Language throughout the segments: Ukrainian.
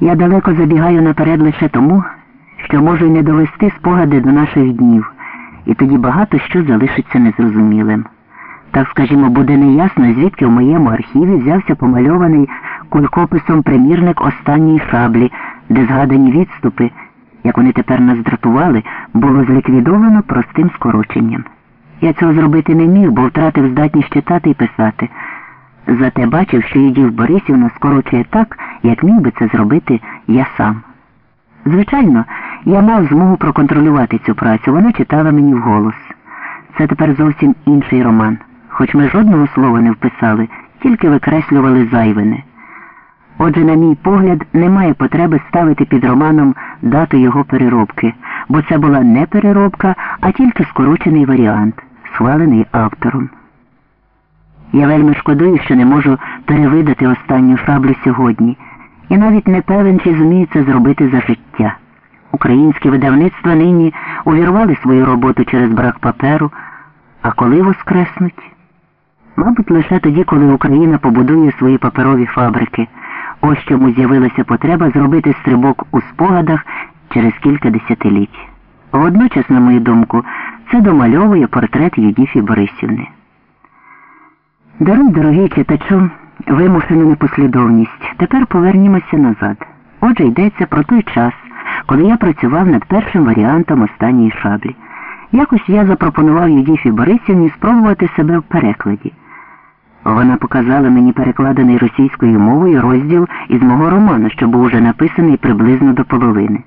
Я далеко забігаю наперед лише тому, що можу й не довести спогади до наших днів, і тоді багато що залишиться незрозумілим. Так, скажімо, буде неясно, звідки в моєму архіві взявся помальований кулькописом примірник останньої шаблі, де згадані відступи, як вони тепер нас дратували, було зліквідовано простим скороченням. Я цього зробити не міг, бо втратив здатність читати і писати. Зате бачив, що Юдів Борисівна скорочує так, як міг би це зробити я сам. Звичайно, я мав змогу проконтролювати цю працю, вона читала мені вголос. Це тепер зовсім інший роман, хоч ми жодного слова не вписали, тільки викреслювали зайвине. Отже, на мій погляд, немає потреби ставити під романом дату його переробки, бо це була не переробка, а тільки скорочений варіант, схвалений автором. Я вельми шкодую, що не можу перевидати останню шаблю сьогодні, і навіть не певен, чи зумію це зробити за життя. Українські видавництва нині увірвали свою роботу через брак паперу, а коли воскреснуть? Мабуть, лише тоді, коли Україна побудує свої паперові фабрики. Ось чому з'явилася потреба зробити стрибок у спогадах через кілька десятиліть. Водночас, на мою думку, це домальовує портрет Юдіфі Борисівни. Даруй, дорогий читачу, вимушену непослідовність. Тепер повернімося назад. Отже, йдеться про той час, коли я працював над першим варіантом останньої шаблі. Якось я запропонував Юдіфі Борисівні спробувати себе в перекладі. Вона показала мені перекладений російською мовою розділ із мого роману, що був уже написаний приблизно до половини.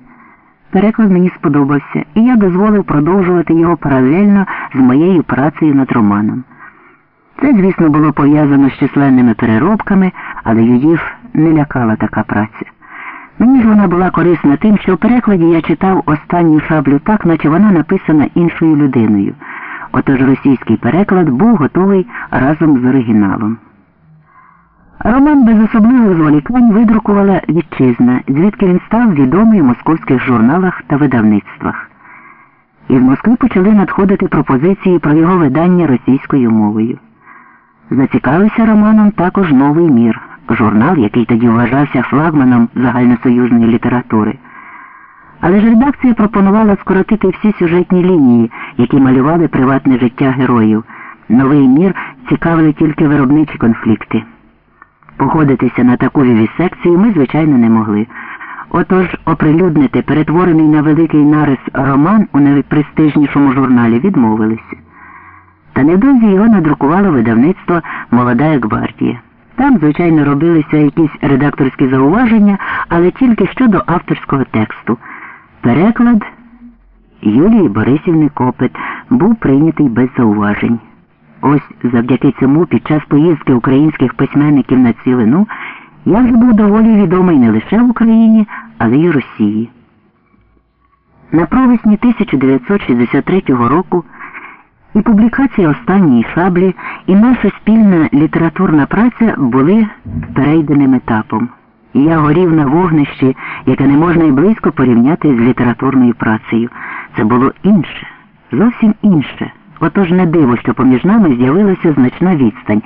Переклад мені сподобався, і я дозволив продовжувати його паралельно з моєю працею над романом. Це, звісно, було пов'язано з численними переробками, але Юдів не лякала така праця. Мені ж вона була корисна тим, що в перекладі я читав останню шаблю так, наче вона написана іншою людиною. Отож російський переклад був готовий разом з оригіналом. Роман без особливих зволікань видрукувала вітчизна, звідки він став відомий в московських журналах та видавництвах. Із Москви почали надходити пропозиції про його видання російською мовою. Зацікавився романом також Новий мір, журнал, який тоді вважався флагманом загальносоюзної літератури. Але ж редакція пропонувала скоротити всі сюжетні лінії, які малювали приватне життя героїв. Новий мір цікавили тільки виробничі конфлікти. Погодитися на таку вівісекцію ми, звичайно, не могли. Отож, оприлюднити перетворений на великий нарис роман у найпрестижнішому журналі відмовилися. Та невдовзі його надрукувало видавництво Молода гвардія. Там, звичайно, робилися якісь редакторські зауваження, але тільки щодо авторського тексту. Переклад Юлії Борисівни Копит був прийнятий без зауважень. Ось завдяки цьому під час поїздки українських письменників на цілину я вже був доволі відомий не лише в Україні, але й Росії. На провесні 1963 року і публікація останньої шаблі, і наша спільна літературна праця були перейденим етапом. І я горів на вогнищі, яке не можна й близько порівняти з літературною працею. Це було інше, зовсім інше. Отож не диво, що поміж нами з'явилася значна відстань.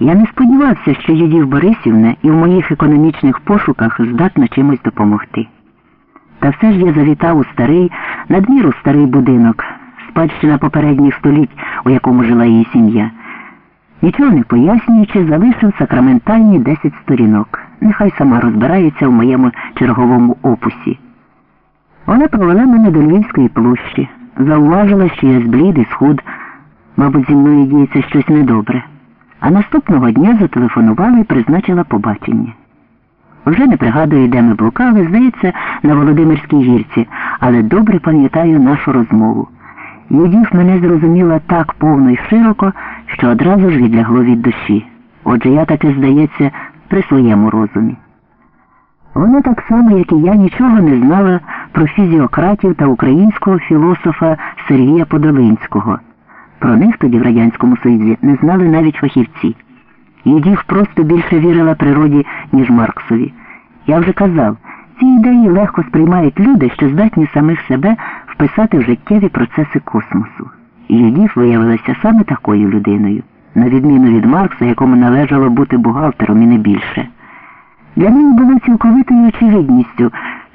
Я не сподівався, що Юдів Борисівна і в моїх економічних пошуках здатна чимось допомогти. Та все ж я завітав у старий, надміру старий будинок, спадщина попередніх століть, у якому жила її сім'я. Нічого не пояснюючи, залишив сакраментальні десять сторінок. Нехай сама розбирається в моєму черговому опусі. Вона провела мене до Львівської площі, зауважила, що я зблід і схуд, мабуть, зі мною діється щось недобре. А наступного дня зателефонувала і призначила побачення. Вже не пригадую, де ми блукали, здається, на Володимирській гірці, але добре пам'ятаю нашу розмову. Юдів мене зрозуміла так повно і широко, що одразу ж відлягло від душі. Отже, я таки, здається, при своєму розумі. Вона так само, як і я, нічого не знала про фізіократів та українського філософа Сергія Подолинського. Про них тоді в Радянському Союзі не знали навіть фахівці. Юдів просто більше вірила природі, ніж Марксові. Я вже казав, ці ідеї легко сприймають люди, що здатні самих себе вписати в життєві процеси космосу. І Юдів виявилася саме такою людиною, на відміну від Маркса, якому належало бути бухгалтером і не більше. Для нього було цілковитою очевидністю,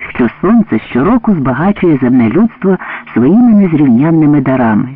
що сонце щороку збагачує земне людство своїми незрівнянними дарами.